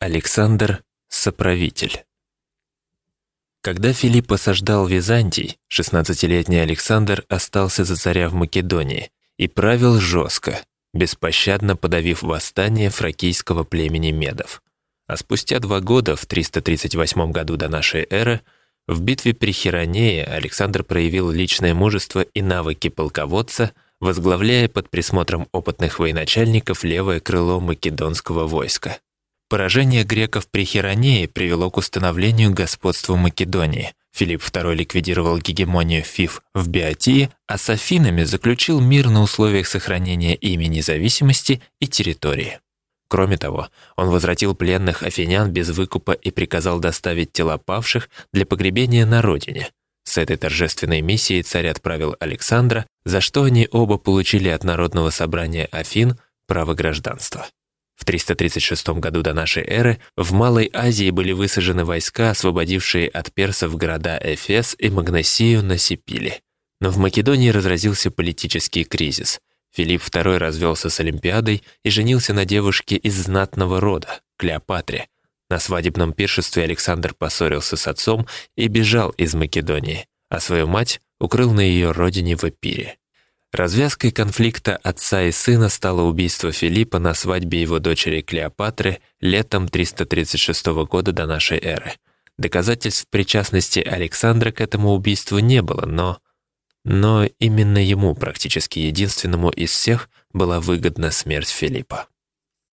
Александр – соправитель. Когда Филипп осаждал Византий, 16-летний Александр остался за царя в Македонии и правил жестко, беспощадно подавив восстание фракийского племени Медов. А спустя два года, в 338 году до нашей эры, в битве при Хиронее Александр проявил личное мужество и навыки полководца, возглавляя под присмотром опытных военачальников левое крыло македонского войска. Поражение греков при Хиронее привело к установлению господства Македонии. Филипп II ликвидировал гегемонию Фиф в Биотии, а с Афинами заключил мир на условиях сохранения ими независимости и территории. Кроме того, он возвратил пленных афинян без выкупа и приказал доставить тела павших для погребения на родине. С этой торжественной миссией царь отправил Александра, за что они оба получили от Народного собрания Афин право гражданства. В 336 году до нашей эры в Малой Азии были высажены войска, освободившие от персов города Эфес и Магнесию на Сипиле. Но в Македонии разразился политический кризис. Филипп II развелся с Олимпиадой и женился на девушке из знатного рода, Клеопатре. На свадебном пиршестве Александр поссорился с отцом и бежал из Македонии, а свою мать укрыл на ее родине в Эпире. Развязкой конфликта отца и сына стало убийство Филиппа на свадьбе его дочери Клеопатры летом 336 года до нашей эры. Доказательств причастности Александра к этому убийству не было, но... Но именно ему, практически единственному из всех, была выгодна смерть Филиппа.